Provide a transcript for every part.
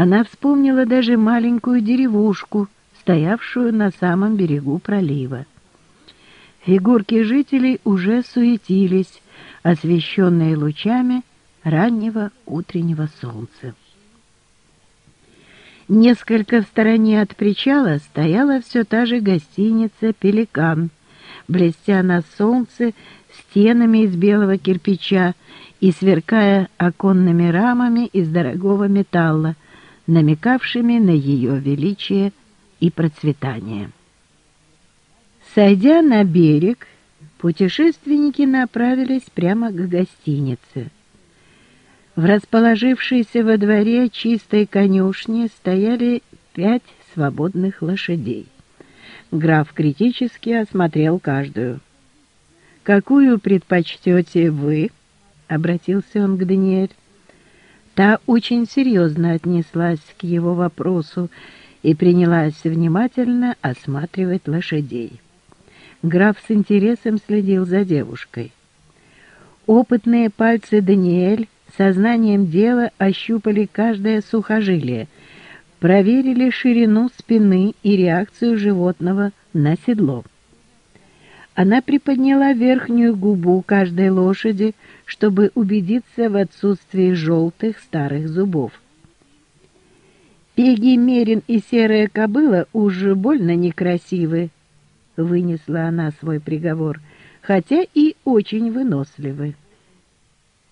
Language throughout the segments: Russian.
Она вспомнила даже маленькую деревушку, стоявшую на самом берегу пролива. Фигурки жителей уже суетились, освещенные лучами раннего утреннего солнца. Несколько в стороне от причала стояла все та же гостиница «Пеликан», блестя на солнце стенами из белого кирпича и сверкая оконными рамами из дорогого металла, намекавшими на ее величие и процветание. Сойдя на берег, путешественники направились прямо к гостинице. В расположившейся во дворе чистой конюшне стояли пять свободных лошадей. Граф критически осмотрел каждую. «Какую предпочтете вы?» — обратился он к Даниэль. Та очень серьезно отнеслась к его вопросу и принялась внимательно осматривать лошадей. Граф с интересом следил за девушкой. Опытные пальцы Даниэль сознанием дела ощупали каждое сухожилие, проверили ширину спины и реакцию животного на седло. Она приподняла верхнюю губу каждой лошади, чтобы убедиться в отсутствии желтых старых зубов. «Пеги Мерин и серая кобыла уже больно некрасивы», — вынесла она свой приговор, хотя и очень выносливы.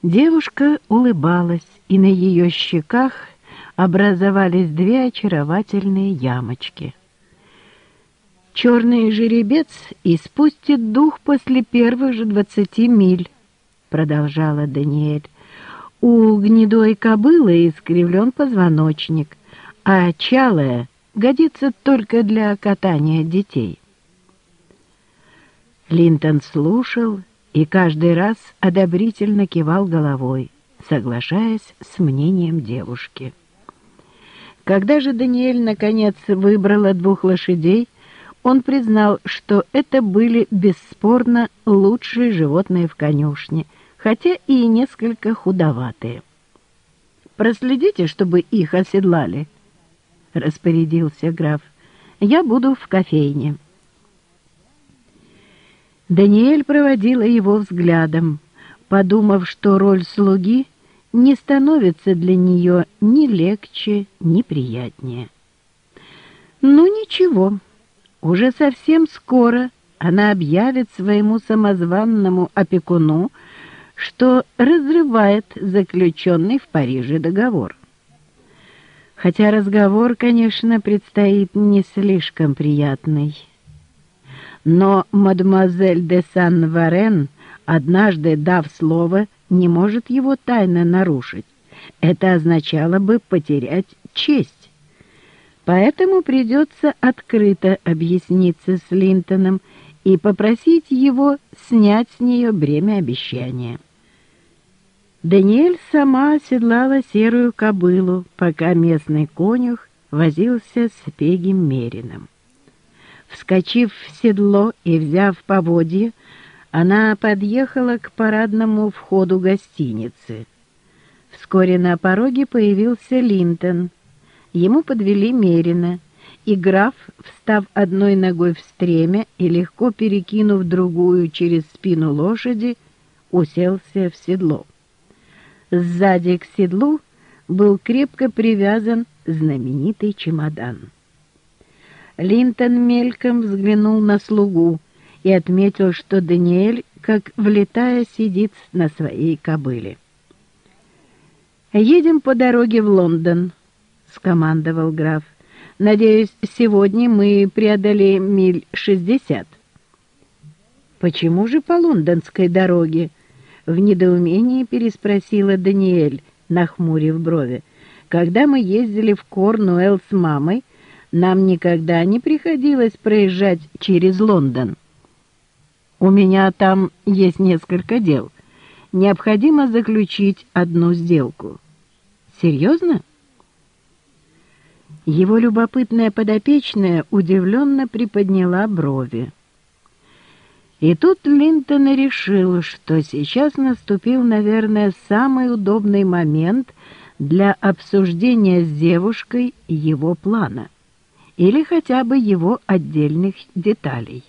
Девушка улыбалась, и на ее щеках образовались две очаровательные ямочки. «Черный жеребец испустит дух после первых же двадцати миль», — продолжала Даниэль. «У гнедой кобылы искривлен позвоночник, а чалая годится только для катания детей». Линтон слушал и каждый раз одобрительно кивал головой, соглашаясь с мнением девушки. Когда же Даниэль наконец выбрала двух лошадей, он признал, что это были бесспорно лучшие животные в конюшне, хотя и несколько худоватые. «Проследите, чтобы их оседлали», — распорядился граф. «Я буду в кофейне». Даниэль проводила его взглядом, подумав, что роль слуги не становится для нее ни легче, ни приятнее. Ну ничего, уже совсем скоро она объявит своему самозванному опекуну, что разрывает заключенный в Париже договор. Хотя разговор, конечно, предстоит не слишком приятный. Но мадемуазель де Сан-Варен, однажды дав слово, не может его тайно нарушить. Это означало бы потерять честь. Поэтому придется открыто объясниться с Линтоном и попросить его снять с нее бремя обещания. Даниэль сама оседлала серую кобылу, пока местный конюх возился с Пегим Мерином. Вскочив в седло и взяв поводье, она подъехала к парадному входу гостиницы. Вскоре на пороге появился Линтон. Ему подвели Мерина, и граф, встав одной ногой в стремя и легко перекинув другую через спину лошади, уселся в седло. Сзади к седлу был крепко привязан знаменитый чемодан. Линтон мельком взглянул на слугу и отметил, что Даниэль, как влетая, сидит на своей кобыле. «Едем по дороге в Лондон», — скомандовал граф. «Надеюсь, сегодня мы преодолеем миль шестьдесят». «Почему же по лондонской дороге?» — в недоумении переспросила Даниэль, нахмурив брови. «Когда мы ездили в Корнуэлл с мамой, нам никогда не приходилось проезжать через Лондон. У меня там есть несколько дел. Необходимо заключить одну сделку. Серьезно? Его любопытная подопечная удивленно приподняла брови. И тут Линтон решил, что сейчас наступил, наверное, самый удобный момент для обсуждения с девушкой его плана или хотя бы его отдельных деталей.